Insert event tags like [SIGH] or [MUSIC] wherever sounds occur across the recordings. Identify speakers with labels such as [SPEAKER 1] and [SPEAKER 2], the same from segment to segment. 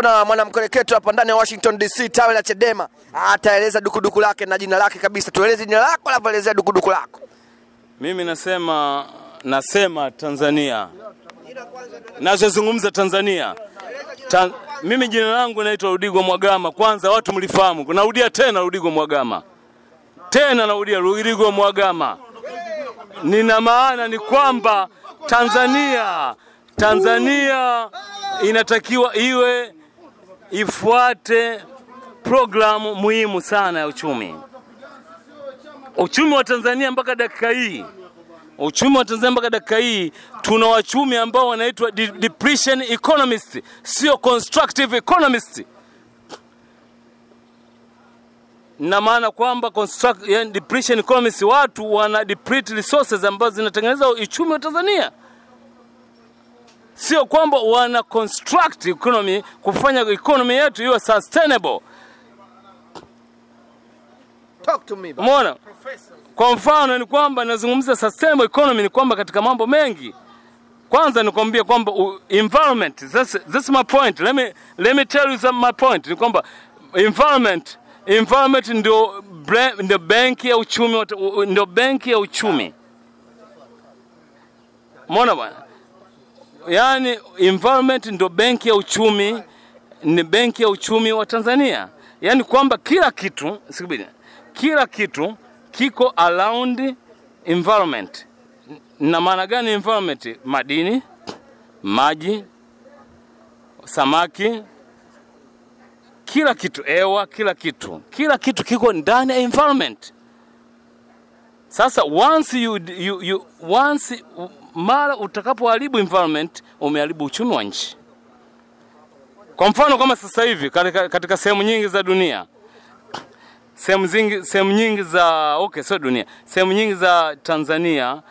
[SPEAKER 1] Tupo na mwanamkereketo hapa ndani ya Washington DC, tawi la Chadema. Ataeleza dukuduku lake na jina lake kabisa. Tueleze jina lako, alafu elezea dukuduku lako.
[SPEAKER 2] Mimi nasema nasema Tanzania, nazozungumza Tanzania Tan... mimi jina langu naitwa Rudigo Mwagama. Kwanza watu mlifahamu, narudia tena Rudigo Mwagama, tena narudia Rudigo Mwagama. Nina maana ni kwamba Tanzania, Tanzania inatakiwa iwe ifuate programu muhimu sana ya uchumi. Uchumi wa Tanzania mpaka dakika hii uchumi wa Tanzania mpaka dakika hii tuna wachumi ambao wanaitwa de depression economist, sio constructive economist. Na maana kwamba construct, yani depletion economist, watu wana deplete resources ambazo zinatengeneza uchumi wa Tanzania, sio kwamba wana construct economy, kufanya economy yetu iwe sustainable.
[SPEAKER 1] Talk to me.
[SPEAKER 2] Umeona? Kwa mfano ni kwamba nazungumza sustainable economy ni kwamba katika mambo mengi kwanza nikwambia kwamba environment, environment that's, that's my point let me, let me tell you some, my point ni kwamba environment environment ndio ndio benki ya uchumi ndio benki ya uchumi mona bwana yaani environment ndo benki ya uchumi ni benki ya uchumi wa Tanzania yani kwamba kila kitu sikubidi, kila kitu kiko around environment. Na maana gani environment? Madini, maji, samaki, kila kitu, hewa, kila kitu, kila kitu kiko ndani ya environment. Sasa once you, you, you, once mara utakapoharibu environment, umeharibu uchumi wa nchi. Kwa mfano kama sasa hivi katika, katika sehemu nyingi za dunia sehemu nyingi, sehemu nyingi za okay, sio dunia, sehemu nyingi za Tanzania.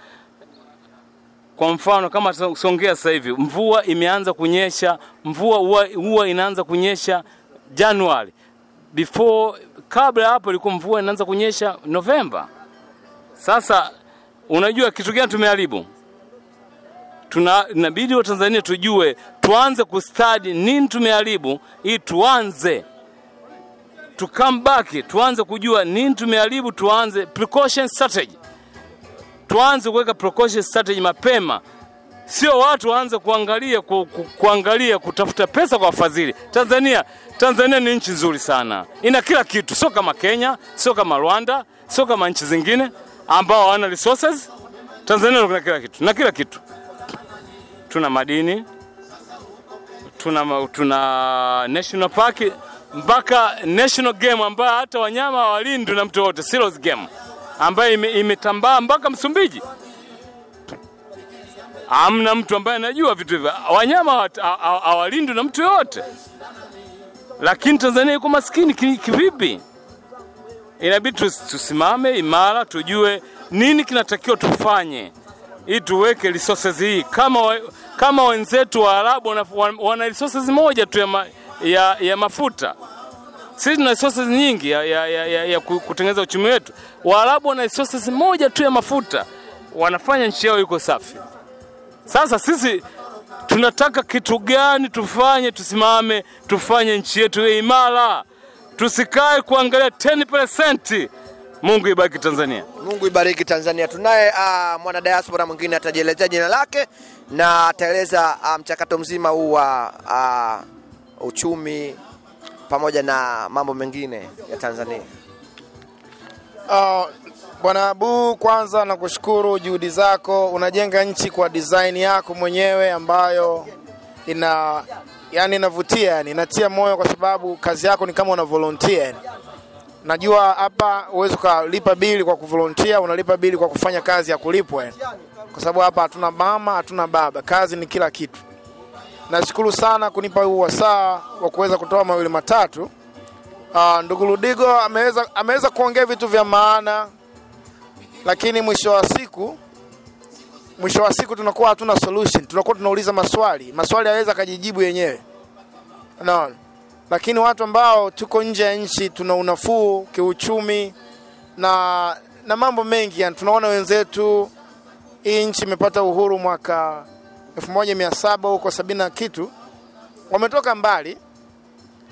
[SPEAKER 2] Kwa mfano kama Songea sasa hivi mvua imeanza kunyesha, mvua huwa, inaanza kunyesha Januari, before kabla hapo ilikuwa mvua inaanza kunyesha Novemba. Sasa unajua kitu gani tumeharibu? Tuna inabidi wa Tanzania tujue, tuanze kustadi nini tumeharibu, ili tuanze. To come back, tuanze kujua nini tumeharibu, tuanze precaution strategy, tuanze kuweka precaution strategy mapema, sio watu waanze kuangalia ku, ku, kuangalia kutafuta pesa kwa wafadhili. Tanzania Tanzania ni nchi nzuri sana, ina kila kitu, sio kama Kenya, sio kama Rwanda, sio kama nchi zingine ambao hawana resources. Tanzania kuna kila kitu na kila kitu, tuna madini, tuna, tuna national park mpaka national game ambayo hata wanyama hawalindwi na mtu wote, serious game ambayo ime, imetambaa mpaka Msumbiji. Hamna mtu ambaye anajua vitu hivyo, wanyama hawa- hawa- hawalindwi na mtu yoyote. lakini Tanzania iko maskini kivipi? Inabidi tusimame imara, tujue nini kinatakiwa tufanye ili tuweke resources hii kama, kama wenzetu wa Arabu wana, wana resources moja tu ya, ma, ya, ya mafuta. Sisi tuna resources nyingi ya, ya, ya, ya, ya kutengeneza uchumi wetu. Waarabu wana resources moja tu ya mafuta, wanafanya nchi yao iko safi. Sasa sisi tunataka kitu gani tufanye? Tusimame tufanye nchi yetu iwe imara, tusikae kuangalia 10%. Mungu ibariki Tanzania.
[SPEAKER 1] Mungu ibariki Tanzania. Tunaye uh, mwana diaspora mwingine atajielezea jina lake na ataeleza uh, mchakato mzima huu wa uh, uchumi pamoja na mambo mengine ya Tanzania.
[SPEAKER 3] Uh, Bwana Abu, kwanza nakushukuru juhudi zako, unajenga nchi kwa design yako mwenyewe ambayo ina yani inavutia, yani inatia moyo, kwa sababu kazi yako ni kama una volunteer. yani. Najua hapa huwezi ukalipa bili kwa kuvolunteer, unalipa bili kwa kufanya kazi ya kulipwa, kwa sababu hapa hatuna mama, hatuna baba, kazi ni kila kitu. Nashukuru sana kunipa huu wasaa wa kuweza kutoa mawili matatu. Uh, ndugu Ludigo ameweza ameweza kuongea vitu vya maana, lakini mwisho wa siku mwisho wa siku tunakuwa hatuna solution, tunakuwa tunauliza maswali, maswali yaweza akajijibu yenyewe, unaona. Lakini watu ambao tuko nje ya nchi tuna unafuu kiuchumi na na mambo mengi, yani tunaona wenzetu, hii nchi imepata uhuru mwaka 1700 huko sabini na kitu, wametoka mbali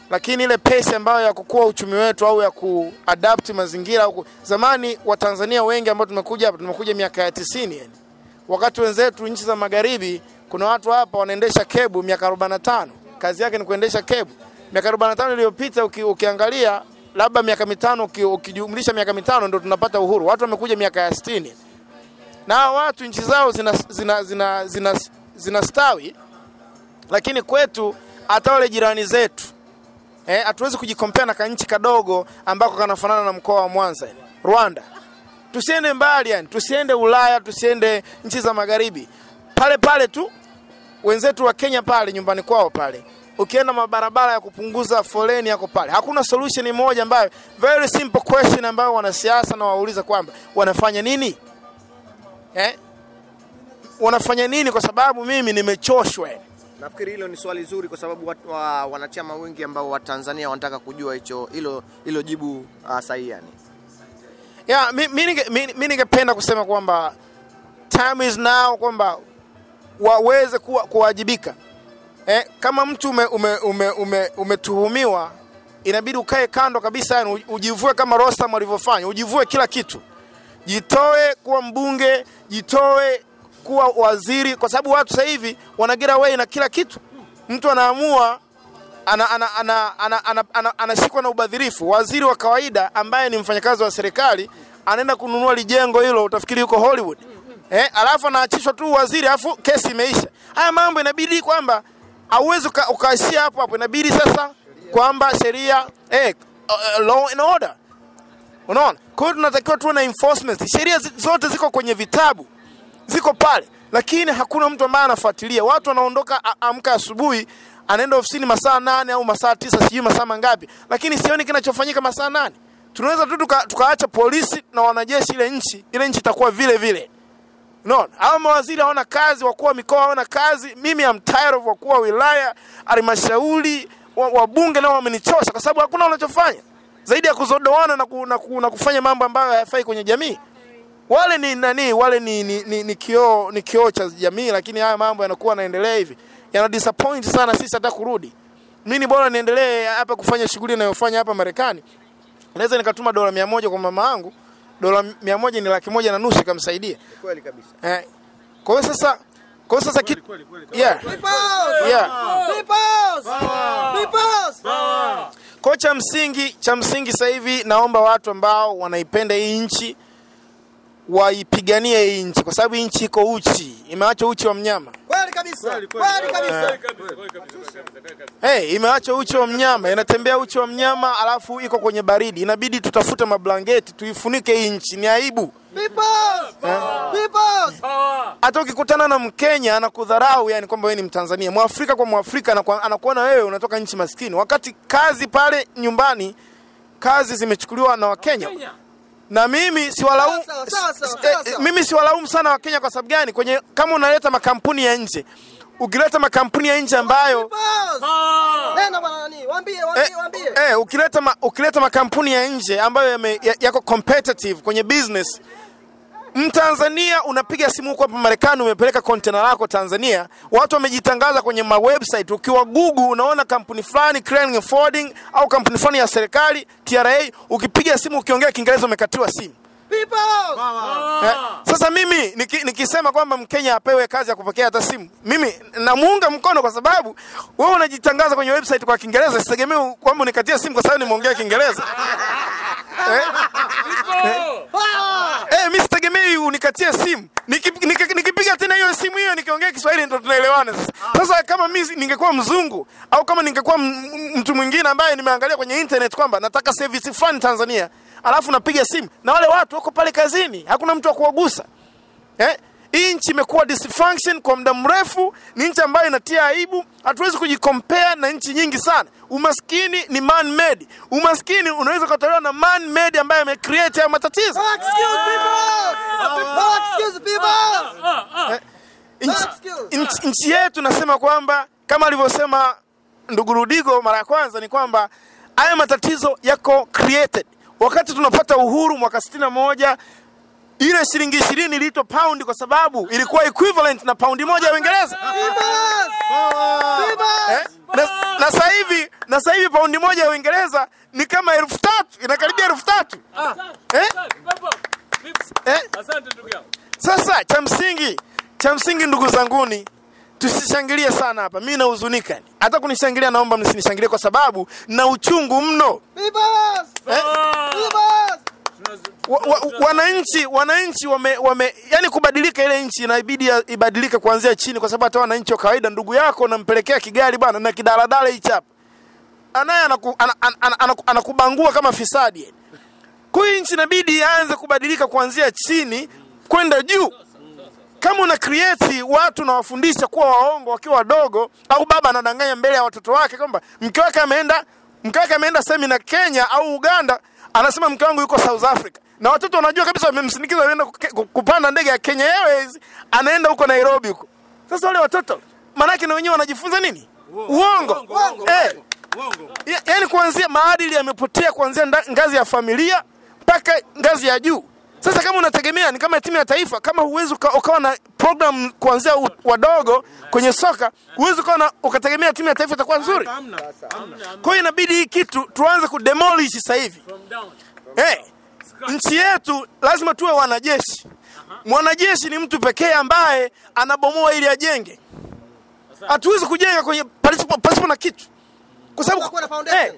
[SPEAKER 3] lakini ile pesi ambayo ya kukua uchumi wetu au ya kuadapt mazingira au zamani Watanzania wengi ambao tumekuja hapa tumekuja miaka ya tisini yani. Wakati wenzetu nchi za magharibi, kuna watu hapa wanaendesha kebu miaka 45 kazi yake ni kuendesha kebu. Miaka 45 iliyopita uki, ukiangalia labda miaka mitano uki, ukijumlisha miaka mitano ndio tunapata uhuru. Watu wamekuja miaka ya 60 na watu nchi zao zinastawi zina, zina, zina, zina, zina, lakini kwetu hata wale jirani zetu eh, hatuwezi kujikompea na kanchi kadogo ambako kanafanana na mkoa wa Mwanza Rwanda. Tusiende mbali yani, tusiende Ulaya, tusiende nchi za magharibi, pale pale tu wenzetu wa Kenya pale nyumbani kwao pale, ukienda mabarabara ya kupunguza foleni yako pale. Hakuna solution moja ambayo, very simple question ambayo wanasiasa na wauliza kwamba wanafanya nini eh? wanafanya nini? Kwa sababu mimi nimechoshwa.
[SPEAKER 1] Nafikiri hilo ni swali zuri kwa sababu watu, wa, wanachama wengi ambao wa Tanzania wanataka kujua hicho hilo hilo jibu uh, sahihi yani.
[SPEAKER 3] Yeah, mi, mi, ninge- mi, mi ningependa kusema kwamba time is now kwamba waweze kuwa, kuwajibika eh, kama mtu ume, ume, ume, ume, umetuhumiwa inabidi ukae kando kabisa yani, ujivue kama Rostam alivyofanya ujivue kila kitu jitoe kuwa mbunge jitoe kuwa waziri kwa sababu watu sasa hivi wanagira away na kila kitu mtu anaamua ana, ana, ana, ana, ana, ana, ana na ubadhirifu. Waziri wa kawaida ambaye ni mfanyakazi wa serikali anaenda kununua lijengo hilo, utafikiri yuko Hollywood eh, alafu anaachishwa tu waziri, alafu kesi imeisha. Haya mambo inabidi kwamba hauwezi uka- ukaishia hapo hapo, inabidi sasa kwamba sheria eh, uh, law and order Unaona? Kwa hiyo tunatakiwa tuwe na enforcement. Sheria zote ziko kwenye vitabu, ziko pale, lakini hakuna mtu ambaye anafuatilia. Watu wanaondoka amka asubuhi, anaenda ofisini masaa nane au masaa tisa, sijui masaa mangapi, lakini sioni kinachofanyika masaa nane. Tunaweza tu tuka- tukaacha polisi na wanajeshi ile nchi, ile nchi itakuwa vile vile. Unaona? hawa mawaziri hawana kazi, wakuu wa mikoa hawana kazi. Mimi am tired of wakuu wa wilaya, halmashauri, wa- wabunge nao wamenichosha kwa sababu hakuna wanachofanya zaidi ya kuzodoana na, ku, na, ku, na kufanya mambo ambayo hayafai kwenye jamii. Wale ni nani? Wale ni, ni, ni, ni kioo ni kioo cha jamii, lakini haya mambo yanakuwa yanaendelea hivi, yana disappoint sana sisi hata kurudi. Mimi bora niendelee hapa kufanya shughuli ninayofanya hapa Marekani. Naweza nikatuma dola mia moja kwa mama yangu, dola mia moja ni laki moja na nusu ikamsaidia.
[SPEAKER 1] Kweli kabisa.
[SPEAKER 3] Eh, kwa hiyo sasa kwa hiyo sasa kitu yeah. Yeah. Kwa cha msingi cha msingi sasa hivi naomba watu ambao wanaipenda hii nchi waipiganie hii nchi, kwa sababu hii nchi iko uchi, imeacha uchi wa mnyama.
[SPEAKER 1] Kweli kabisa. Kweli kabisa.
[SPEAKER 3] Hey, imeacha uchi wa mnyama, inatembea uchi wa mnyama, alafu iko kwenye baridi. Inabidi tutafute mablangeti tuifunike hii nchi, ni aibu. Hata ukikutana na Mkenya anakudharau, yani kwamba wewe ni Mtanzania. Mwafrika kwa Mwafrika anaku- anakuona wewe unatoka nchi maskini, wakati kazi pale nyumbani kazi zimechukuliwa na Wakenya na mimi siwalaumu eh, mimi siwalaumu sana Wakenya kwa sababu gani? Kwenye kama unaleta makampuni ya nje, ukileta makampuni ya nje ambayo
[SPEAKER 1] Nenda bwana nani? Waambie, waambie, waambie.
[SPEAKER 3] ukileta ukileta makampuni ya nje ambayo yako competitive kwenye business Mtanzania unapiga simu huko hapa Marekani, umepeleka kontena lako Tanzania, watu wamejitangaza kwenye ma website. Ukiwa Google unaona kampuni fulani Crane Forwarding au kampuni fulani ya serikali TRA, ukipiga simu ukiongea Kiingereza umekatiwa simu. Eh, sasa mimi niki, nikisema kwamba Mkenya apewe kazi ya kupokea hata simu, mimi namuunga mkono kwa sababu wewe unajitangaza kwenye website kwa Kiingereza, sitegemee kwamba unikatia simu kwa sababu nimeongea Kiingereza. [LAUGHS] eh? Eh, sitegemei unikatie simu. Niki- niki- Nikipiga tena hiyo simu hiyo nikiongea Kiswahili ndo tunaelewana sasa. Sasa kama mimi ningekuwa mzungu au kama ningekuwa mtu mwingine ambaye nimeangalia kwenye internet kwamba nataka service fulani Tanzania, alafu napiga simu na wale watu wako pale kazini, hakuna mtu wa kuwagusa. Eh? Hii nchi imekuwa dysfunction kwa muda mrefu, ni nchi ambayo inatia aibu. Hatuwezi kujikompea na nchi nyingi sana. Umaskini ni man made. Umaskini unaweza ukatolewa na man made ambaye amecreate haya matatizo. Nchi, nchi, nchi yetu nasema kwamba kama alivyosema ndugu Rudigo mara ya kwanza ni kwamba haya matatizo yako created. Wakati tunapata uhuru mwaka 61 ile shilingi ishirini iliitwa paundi kwa sababu ilikuwa equivalent na paundi moja ya Uingereza eh? na, na sasa hivi na sasa hivi paundi moja ya Uingereza ni kama elfu tatu inakaribia elfu tatu eh? Eh?
[SPEAKER 2] Asante ndugu yangu.
[SPEAKER 3] Sasa cha msingi cha msingi, ndugu zanguni, tusishangilie sana hapa. Mimi nahuzunika, hata kunishangilia naomba msinishangilie kwa sababu na uchungu mno Bibas! eh? Wa, wa, wananchi wananchi wame, wame yani kubadilika ile nchi inabidi ibadilike kuanzia chini, kwa sababu hata wananchi wa kawaida, ndugu yako unampelekea kigari bwana na kidaladala hichi hapa, anaye anaku, an, an, an, anaku, anakubangua kama fisadi. Kwa hiyo nchi inabidi ianze kubadilika kuanzia chini kwenda juu. Kama una create watu nawafundisha kuwa waongo wakiwa wadogo, au baba anadanganya mbele ya watoto wake kwamba mke wake ameenda mke wake ameenda semina Kenya au Uganda, anasema mke wangu yuko South Africa, na watoto wanajua kabisa wamemsindikiza anaenda kupanda ndege ya Kenya Airways, anaenda huko Nairobi huko. Sasa wale watoto manake na wenyewe wanajifunza nini? Uongo. Eh. Ya- yaani kuanzia maadili yamepotea kuanzia ngazi ya familia mpaka ngazi ya juu. Sasa kama unategemea ni kama timu ya taifa, kama huwezi uka- ukawa na program kuanzia wadogo kwenye soka, huwezi ukawa na ukategemea timu ya taifa itakuwa nzuri. Kwa hiyo inabidi hii kitu tuanze kudemolish sasa hivi. Eh, nchi yetu lazima tuwe wanajeshi. Mwanajeshi ni mtu pekee ambaye anabomoa ili ajenge. Hatuwezi kujenga kwenye pasipo, pasipo na kitu kwa sababu eh,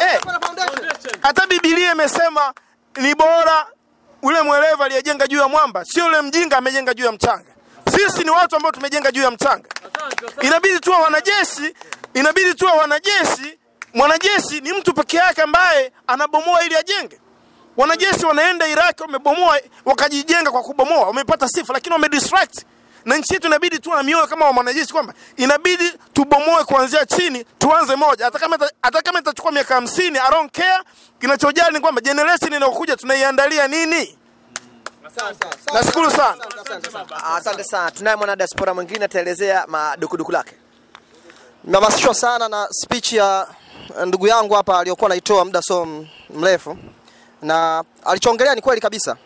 [SPEAKER 3] eh, hata Biblia imesema ni bora ule mwerevu aliyejenga juu ya mwamba, sio ule mjinga amejenga juu ya mchanga. Sisi ni watu ambao tumejenga juu ya mchanga. Inabidi tuwa wanajeshi, inabidi tuwa wanajeshi. Mwanajeshi ni mtu peke yake ambaye anabomoa ili ajenge. Wanajeshi wanaenda Iraq wamebomoa, wakajijenga kwa kubomoa, wamepata sifa, lakini wamedistract. Na nchi yetu inabidi tuwe na mioyo kama wa mwanajeshi, kwamba inabidi tubomoe kuanzia chini, tuanze moja, hata kama hata kama itachukua miaka hamsini, I don't care. Kinachojali ni kwamba generation inayokuja tunaiandalia nini. Nashukuru sana.
[SPEAKER 1] Asante sana. Tunaye mwana diaspora mwingine ataelezea madukuduku lake.
[SPEAKER 4] Nimehamasishwa sana na speech ya ndugu yangu hapa aliyokuwa anaitoa muda so mrefu, na alichoongelea ni kweli kabisa.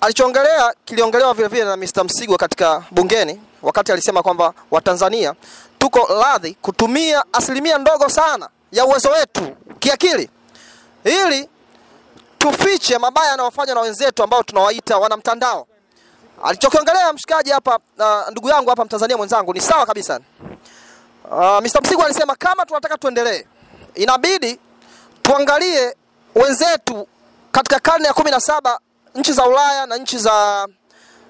[SPEAKER 4] Alichoongelea kiliongelewa vile vile na Mr. Msigwa katika bungeni, wakati alisema kwamba Watanzania tuko radhi kutumia asilimia ndogo sana ya uwezo wetu kiakili ili tufiche mabaya yanayofanywa na wenzetu ambao tunawaita wanamtandao. Alichokiongelea mshikaji hapa, uh, ndugu yangu hapa, Mtanzania mwenzangu, ni sawa kabisa. Uh, Mr. Msigwa alisema kama tunataka tuendelee, inabidi tuangalie wenzetu katika karne ya kumi na saba nchi za Ulaya na nchi za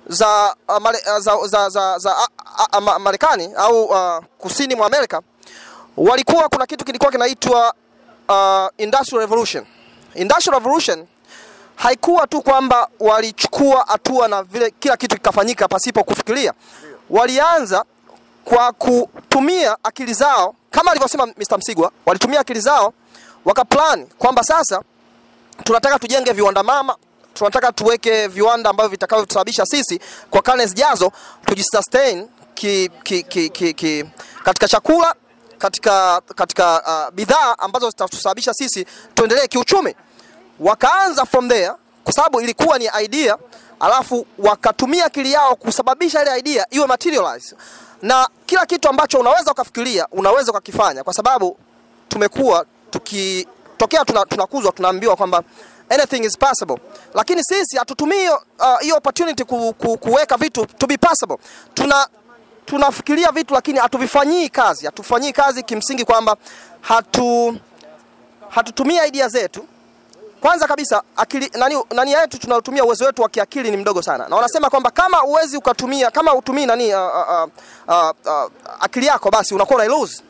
[SPEAKER 4] za za, uh, za, za, za, za uh, uh, uh, Marekani au uh, kusini mwa Amerika walikuwa kuna kitu kilikuwa kinaitwa uh, Industrial Revolution. Industrial Revolution haikuwa tu kwamba walichukua hatua na vile kila kitu kikafanyika pasipo kufikiria. Walianza kwa kutumia akili zao kama alivyosema Mr. Msigwa, walitumia akili zao wakaplan kwamba sasa tunataka tujenge viwanda mama, tunataka tuweke viwanda ambavyo vitakavyotusababisha sisi kwa karne zijazo tujisustain ki, ki, ki, ki, ki, katika chakula katika, katika uh, bidhaa ambazo zitatusababisha sisi tuendelee kiuchumi. Wakaanza from there kwa sababu ilikuwa ni idea, alafu wakatumia akili yao kusababisha ile idea iwe materialize, na kila kitu ambacho unaweza ukafikiria unaweza ukakifanya, kwa sababu tumekuwa tukitokea tuna, tunakuzwa tuna tunaambiwa kwamba anything is possible, lakini sisi hatutumii hiyo uh, opportunity ku, ku, kuweka vitu to be possible. Tuna tunafikiria vitu lakini hatuvifanyii kazi, hatufanyii kazi kimsingi kwamba hatu hatutumii idea zetu kwanza kabisa akili nani, nani yetu tunatumia uwezo wetu wa kiakili ni mdogo sana, na wanasema kwamba kama uwezi ukatumia kama utumii nani uh, uh, uh, uh, akili yako basi unakuwa una lose.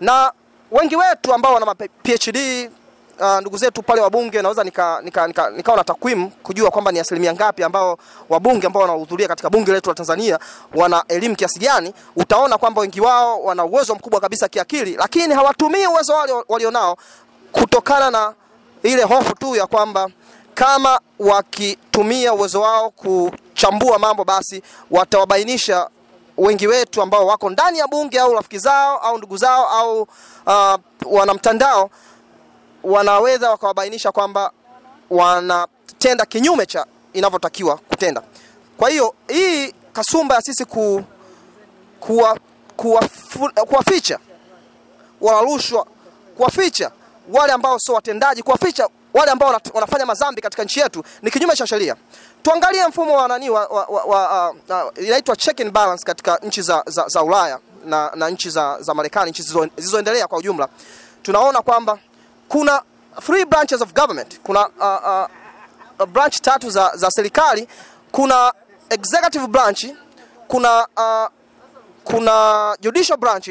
[SPEAKER 4] Na wengi wetu ambao wana PhD uh, ndugu zetu pale wabunge, naweza nika, nika, nika, nikawa na takwimu kujua kwamba ni asilimia ngapi ambao wabunge ambao wanahudhuria katika bunge letu la Tanzania wana elimu kiasi gani. Utaona kwamba wengi wao wana uwezo mkubwa kabisa kiakili, lakini hawatumii uwezo wale walionao kutokana na ile hofu tu ya kwamba kama wakitumia uwezo wao kuchambua mambo basi watawabainisha wengi wetu ambao wako ndani ya bunge au rafiki zao au ndugu zao au uh, wanamtandao wanaweza wakawabainisha kwamba wanatenda kinyume cha inavyotakiwa kutenda. Kwa hiyo hii kasumba ya sisi ku, kuwa, kuwa, kuwaficha walarushwa kuwaficha wale ambao sio watendaji, kuwaficha wale ambao wanafanya mazambi katika nchi yetu ni kinyume cha sheria. Tuangalie mfumo wa nani wa, wa, wa, wa, uh, inaitwa check and balance katika nchi za, za, za Ulaya na, na nchi za, za Marekani, nchi zizoendelea kwa ujumla. Tunaona kwamba kuna three branches of government, kuna uh, uh, branch tatu za, za serikali. Kuna executive branch, kuna uh, kuna judicial branch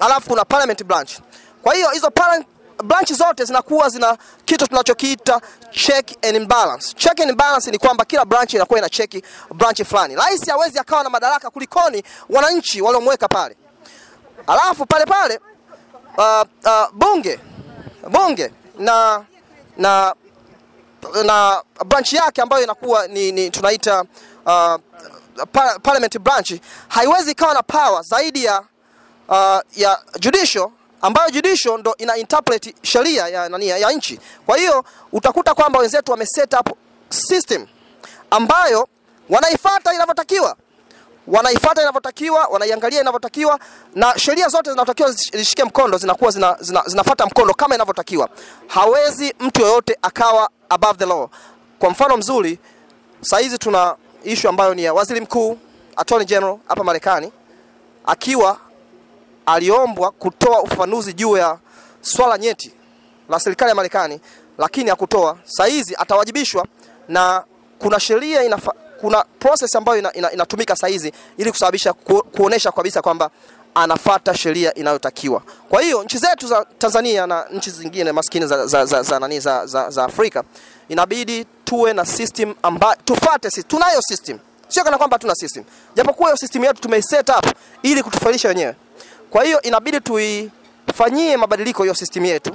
[SPEAKER 4] alafu kuna parliament branch. Kwa hiyo hizo branch zote zinakuwa zina kitu tunachokiita check and balance. Check and balance ni kwamba kila branch inakuwa ina check branch fulani. Rais hawezi akawa na madaraka kulikoni wananchi waliomweka pale. Alafu pale pale uh, uh, bunge bunge na na na branch yake ambayo inakuwa ni, ni tunaita uh, par parliament branch haiwezi ikawa na power zaidi ya uh, ya judicial ambayo judicial ndo ina interpret sheria ya nani ya nchi. Kwa hiyo utakuta kwamba wenzetu wame set up system ambayo wanaifuata inavyotakiwa wanaifuata inavyotakiwa, wanaiangalia inavyotakiwa, na sheria zote zinatakiwa zishike mkondo, zinakuwa zina, zina, zinafuata mkondo kama inavyotakiwa. Hawezi mtu yoyote akawa above the law. Kwa mfano mzuri, saa hizi tuna ishu ambayo ni ya waziri mkuu attorney general hapa Marekani akiwa aliombwa kutoa ufafanuzi juu ya swala nyeti la serikali ya Marekani, lakini hakutoa. Saa hizi atawajibishwa na kuna sheria kuna process ambayo inatumika ina, ina, hizi ili kusababisha ku, kuonesha kabisa kwamba anafata sheria inayotakiwa. Kwa hiyo nchi zetu za Tanzania na nchi zingine maskini za, za, za, za, nani, za, za, za Afrika inabidi tuwe na system ambayo tufate, si tunayo system, sio kana kwamba hatuna system, japokuwa hiyo system yetu tumeiset up ili kutufaidisha wenyewe. Kwa hiyo inabidi tuifanyie mabadiliko hiyo system yetu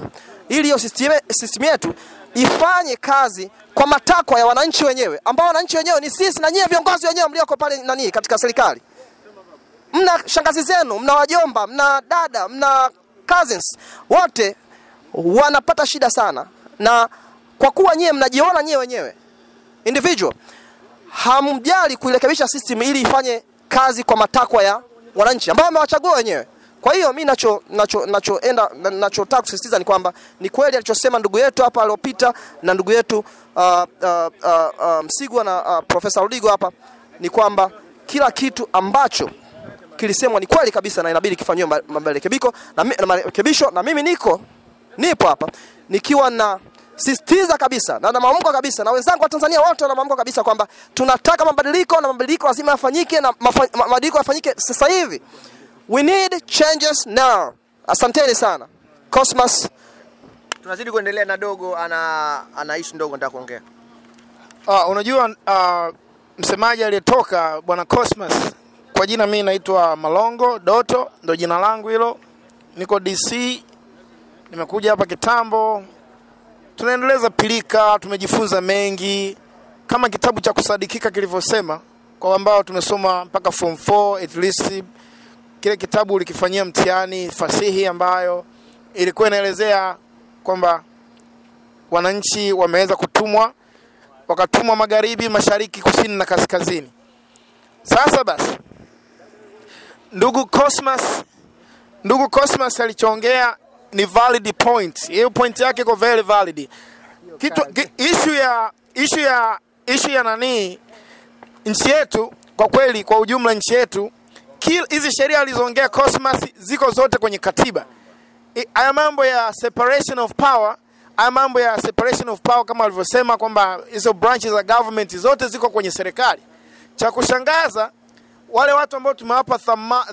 [SPEAKER 4] ili hiyo system, system yetu ifanye kazi kwa matakwa ya wananchi wenyewe, ambao wananchi wenyewe ni sisi na nyie viongozi wenyewe mlioko pale nani katika serikali. Mna shangazi zenu, mna wajomba, mna dada, mna cousins, wote wanapata shida sana, na kwa kuwa nyie mnajiona nyie wenyewe individual, hamjali kuirekebisha system ili ifanye kazi kwa matakwa ya wananchi ambao wamewachagua wenyewe. Kwa hiyo mi nacho nacho nachoenda nachotaka kusisitiza ni kwamba ni kweli alichosema ndugu yetu hapa aliopita na ndugu yetu uh, uh, uh, uh, Msigwa na uh, Profesa Rudigo hapa ni kwamba kila kitu ambacho kilisemwa ni kweli kabisa na inabidi kifanyiwe marekebisho na, na marekebisho na mimi niko nipo hapa nikiwa na sisitiza kabisa na na maamko kabisa na wenzangu wa Tanzania wote wana maamko kabisa kwamba tunataka mabadiliko na mabadiliko lazima yafanyike na mabadiliko yafanyike sasa hivi. We need changes now. Asanteni sana. Cosmas
[SPEAKER 1] Tunazidi kuendelea na dogo, ana ana issue ndogo nataka kuongea.
[SPEAKER 3] Uh, unajua uh, msemaji aliyetoka bwana Cosmas, kwa jina mimi naitwa Malongo Doto, ndo jina langu hilo. Niko DC, nimekuja hapa kitambo, tunaendeleza pilika, tumejifunza mengi kama kitabu cha kusadikika kilivyosema, kwa ambao tumesoma mpaka form 4 at least kile kitabu ulikifanyia mtihani fasihi ambayo ilikuwa inaelezea kwamba wananchi wameweza kutumwa wakatumwa magharibi, mashariki, kusini na kaskazini. Sasa basi, ndugu Cosmas, ndugu Cosmas alichoongea ni valid point. Hiyo point yake iko very valid. Kitu ki, issue ya issue ya issue ya nani nchi yetu kwa kweli, kwa ujumla nchi yetu, hizi sheria alizoongea Cosmas ziko zote kwenye katiba. Haya mambo ya separation of power haya mambo ya separation of power kama alivyosema kwamba hizo branches za government zote ziko kwenye serikali. Cha kushangaza wale watu ambao tumewapa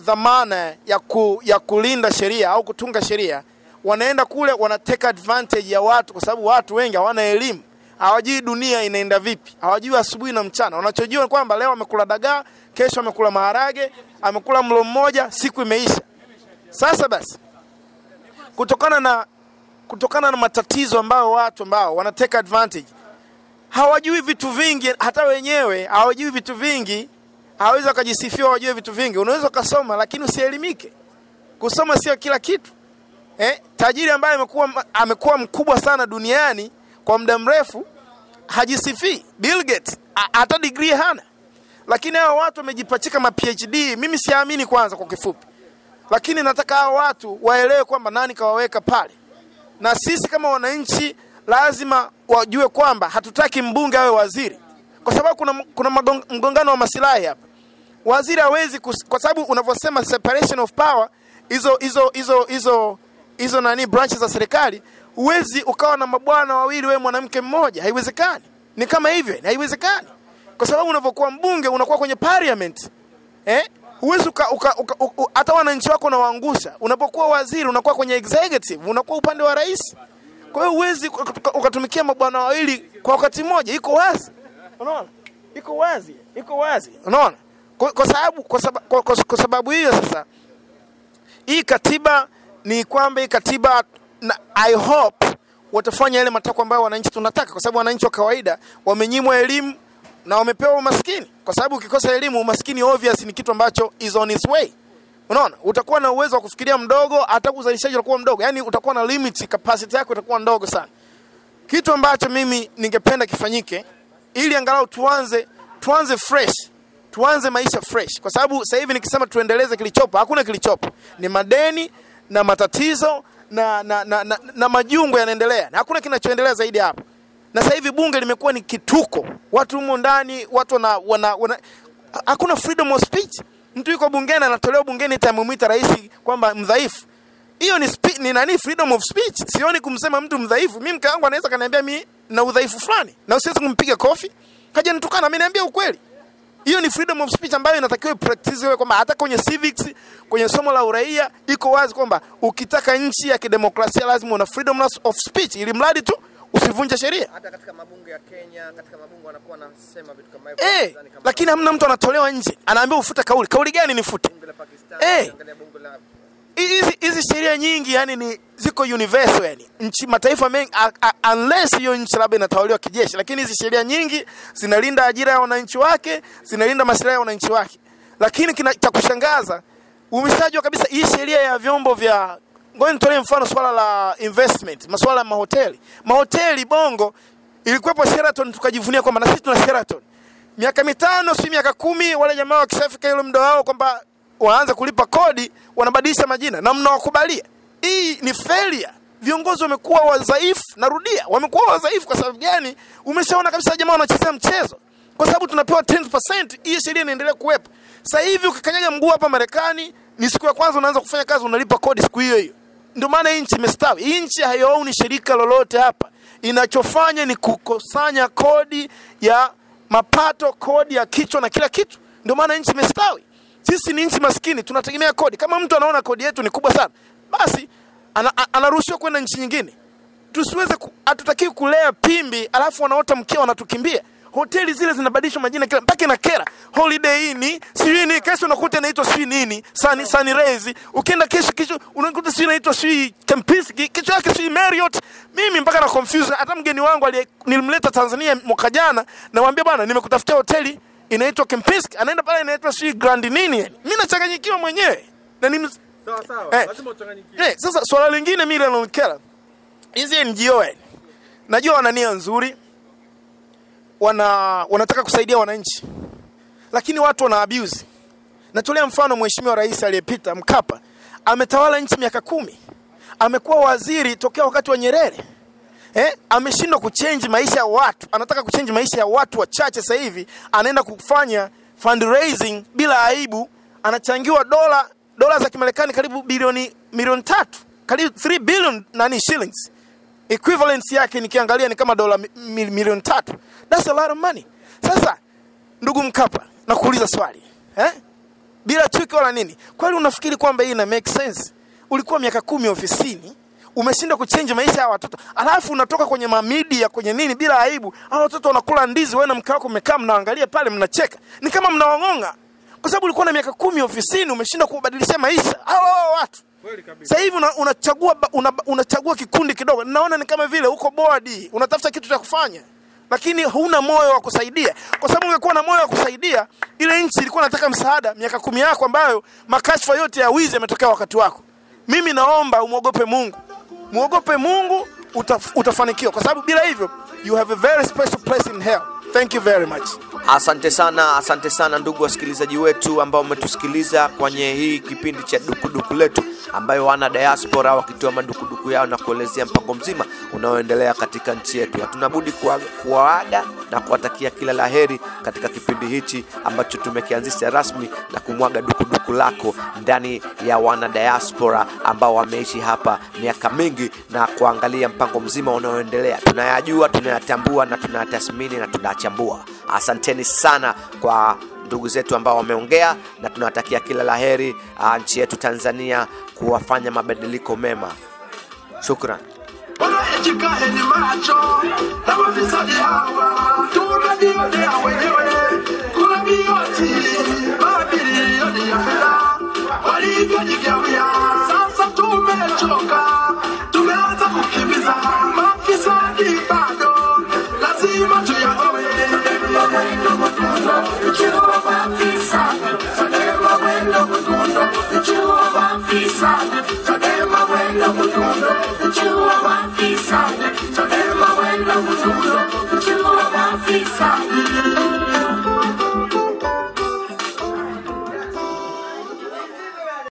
[SPEAKER 3] dhamana ya, ku, ya kulinda sheria au kutunga sheria wanaenda kule wana take advantage ya watu, kwa sababu watu wengi hawana elimu, hawajui dunia inaenda vipi, hawajui asubuhi na mchana. Wanachojua kwamba leo wamekula dagaa, kesho amekula maharage, amekula mlo mmoja, siku imeisha. Sasa basi kutokana na kutokana na matatizo ambayo watu ambao wana take advantage hawajui vitu vingi, hata wenyewe hawajui vitu vingi, hawezi wakajisifia wajue vitu vingi. Unaweza ukasoma lakini usielimike. Kusoma sio kila kitu eh. Tajiri ambaye amekuwa amekuwa mkubwa sana duniani kwa muda mrefu hajisifii. Bill Gates hata degree hana, lakini hao watu wamejipachika ma PhD. Mimi siamini kwanza, kwa kifupi, lakini nataka hao watu waelewe kwamba nani kawaweka pale, na sisi kama wananchi lazima wajue kwamba hatutaki mbunge awe waziri, kwa sababu kuna, kuna mgongano wa masilahi hapa. Waziri hawezi kwa sababu unavyosema separation of power, hizo hizo hizo hizo hizo nani branches za serikali, huwezi ukawa na mabwana wawili, wewe mwanamke mmoja, haiwezekani. Ni kama hivyo, haiwezekani, kwa sababu unavyokuwa mbunge unakuwa kwenye parliament. Eh? Huwezi hata wananchi wako unawaangusha. Unapokuwa waziri unakuwa kwenye executive, unakuwa upande wa rais. Kwa hiyo huwezi uka- uka- ukatumikia mabwana wawili kwa wakati mmoja, iko wazi, unaona, iko wazi, iko wazi, unaona, kwa, sababu kwa, kwa, kwa, kwa sababu hiyo sasa hii katiba ni kwamba hii katiba na, I hope watafanya yale matakwa ambayo wananchi tunataka, kwa sababu wananchi wa kawaida wamenyimwa elimu na wamepewa umaskini, kwa sababu ukikosa elimu, umaskini obvious ni kitu ambacho is on its way. Unaona, utakuwa na uwezo wa kufikiria mdogo, hata uzalishaji utakuwa mdogo, yani utakuwa na limit, capacity yako itakuwa ndogo sana. Kitu ambacho mimi ningependa kifanyike ili angalau tuanze tuanze fresh, tuanze maisha fresh, kwa sababu sasa hivi nikisema tuendeleze kilichopo, hakuna kilichopo, ni madeni na matatizo na na, na, na, na majungu yanaendelea, na hakuna kinachoendelea zaidi hapo. Na sasa hivi bunge limekuwa ni kituko, watu humo ndani, watu wana, wana, wana hakuna freedom of speech. Mtu yuko bungeni anatolewa bungeni, tamemwita rais kwamba mdhaifu. Hiyo ni, ni nani freedom of speech? Sioni kumsema mtu mdhaifu. Mimi mke wangu anaweza kaniambia mimi na udhaifu fulani na usiwezi kumpiga kofi. Kaja nitukana mimi niambia ukweli. Hiyo ni freedom of speech ambayo inatakiwa practice wewe, kwamba hata kwenye civics kwenye somo la uraia iko wazi kwamba ukitaka nchi ya kidemokrasia lazima una freedom of speech. Ili mradi tu usivunje sheria.
[SPEAKER 1] Hata katika mabunge ya Kenya, katika mabunge wanakuwa wanasema vitu kama hivyo.
[SPEAKER 3] eh, lakini hamna mtu anatolewa nje. Anaambia ufute kauli. Kauli gani nifute?
[SPEAKER 1] bunge la Pakistan,
[SPEAKER 3] Eh.
[SPEAKER 1] bunge la
[SPEAKER 3] hizi hizi sheria nyingi yani ni ziko universal yani. Nchi mataifa mengi a- a- unless hiyo nchi labda inatawaliwa kijeshi. Lakini hizi sheria nyingi zinalinda ajira ya wananchi wake zinalinda maslahi ya wananchi wake. Lakini cha kushangaza umeshajua kabisa hii sheria ya vyombo vya ngoja nitolee mfano swala la investment masuala ya mahoteli. Mahoteli bongo ilikuwepo Sheraton tukajivunia kwamba na sisi tuna Sheraton. Miaka mitano si miaka kumi wale jamaa wakishafika ile muda wao kwamba waanze kulipa kodi wanabadilisha majina. Na mnawakubalia. Hii ni failure. Viongozi wamekuwa wadhaifu narudia wamekuwa wadhaifu. Kwa sababu gani? Umeshaona kabisa jamaa wanachezea mchezo. Kwa sababu tunapewa 10% hii sheria inaendelea kuwepo. Sasa hivi ukikanyaga mguu hapa marekani ni siku ya kwanza unaanza kufanya kazi unalipa kodi siku hiyo hiyo ndio maana nchi imestawi. Nchi haioni shirika lolote hapa. Inachofanya ni kukusanya kodi ya mapato kodi ya kichwa na kila kitu. Ndio maana nchi imestawi. Sisi ni nchi maskini tunategemea kodi. Kama mtu anaona kodi yetu ni kubwa sana basi anaruhusiwa kwenda nchi nyingine. Tusiweze hatutakiwi kulea pimbi alafu wanaota mkia wanatukimbia hoteli zile zinabadilishwa majina kila mpaka na kera. Holiday ini sijui ni kesho unakuta inaitwa sijui nini sani sunrise ukienda kesho kesho unakuta sijui inaitwa sijui Kempinski kesho yake sijui Marriott. Mimi mpaka na confuse hata mgeni wangu nilimleta Tanzania mwaka jana namwambia bwana nimekutafutia hoteli inaitwa Kempinski anaenda pale inaitwa sijui Grand nini. Mimi nachanganyikiwa mwenyewe. Na ni
[SPEAKER 2] Sawa sawa,
[SPEAKER 3] Eh.
[SPEAKER 2] lazima uchanganyikiwe.
[SPEAKER 3] Eh, sasa swala lingine mimi linalonikera hizi NGO. Najua wana nia nzuri, wana wanataka kusaidia wananchi, lakini watu wana abuse. Natolea mfano mheshimiwa rais aliyepita Mkapa, ametawala nchi miaka kumi, amekuwa waziri tokea wakati wa Nyerere. Eh, ameshindwa kuchange maisha ya watu, anataka kuchenji maisha ya watu wachache. Sasa hivi. Anaenda kufanya fundraising bila aibu, anachangiwa dola dola za Kimarekani karibu bilioni milioni tatu, karibu 3 billion nani shillings equivalence yake nikiangalia ni kama dola mi- mi- milioni tatu. That's a lot of money. Sasa ndugu Mkapa, nakuuliza swali eh? bila chuki wala nini, kweli unafikiri kwamba hii ina make sense? Ulikuwa miaka kumi ofisini umeshindwa kuchange maisha ya watoto, alafu unatoka kwenye mamidi ya kwenye nini bila aibu. Hao watoto wanakula ndizi, wewe na mke wako mmekaa mnaangalia pale, mnacheka, ni kama mnawang'onga, kwa sababu ulikuwa na miaka kumi ofisini, umeshindwa kubadilisha maisha hao watu. Sasa hivi una- unachagua una, unachagua kikundi kidogo, naona ni kama vile uko bodi, unatafuta kitu cha kufanya, lakini huna moyo wa kusaidia. Kwa sababu ungekuwa na moyo wa kusaidia, ile nchi ilikuwa nataka msaada miaka kumi yako ambayo makashfa yote ya wizi yametokea wakati wako. Mimi naomba umwogope Mungu, mwogope Mungu utaf, utafanikiwa, kwa sababu bila hivyo you have a very special place in hell. Thank you very much.
[SPEAKER 1] Asante sana, asante sana ndugu wasikilizaji wetu ambao umetusikiliza kwenye hii kipindi cha dukuduku letu, ambayo wana diaspora wakitoa madukuduku yao na kuelezea mpango mzima unaoendelea katika nchi yetu. Hatuna budi kuwaaga na kuwatakia kila la heri katika kipindi hichi ambacho tumekianzisha rasmi na kumwaga dukuduku lako ndani ya wana diaspora ambao wameishi hapa miaka mingi na kuangalia mpango mzima unaoendelea. Tunayajua, tunayatambua na tunayatathmini na tunayachambua. Asanteni sana kwa ndugu zetu ambao wameongea na tunawatakia kila la heri uh, nchi yetu Tanzania kuwafanya mabadiliko mema. Shukran.
[SPEAKER 5] Macho na mafisadi hawa, tunajionea wenyewe. Kuna mioti mabilioni ya walivyojigawia. Sasa tumechoka, tumeanza kukimbiza mafisadi, tuyaowe.
[SPEAKER 6] Chadema wenda kutuzo, kuchua mafisadi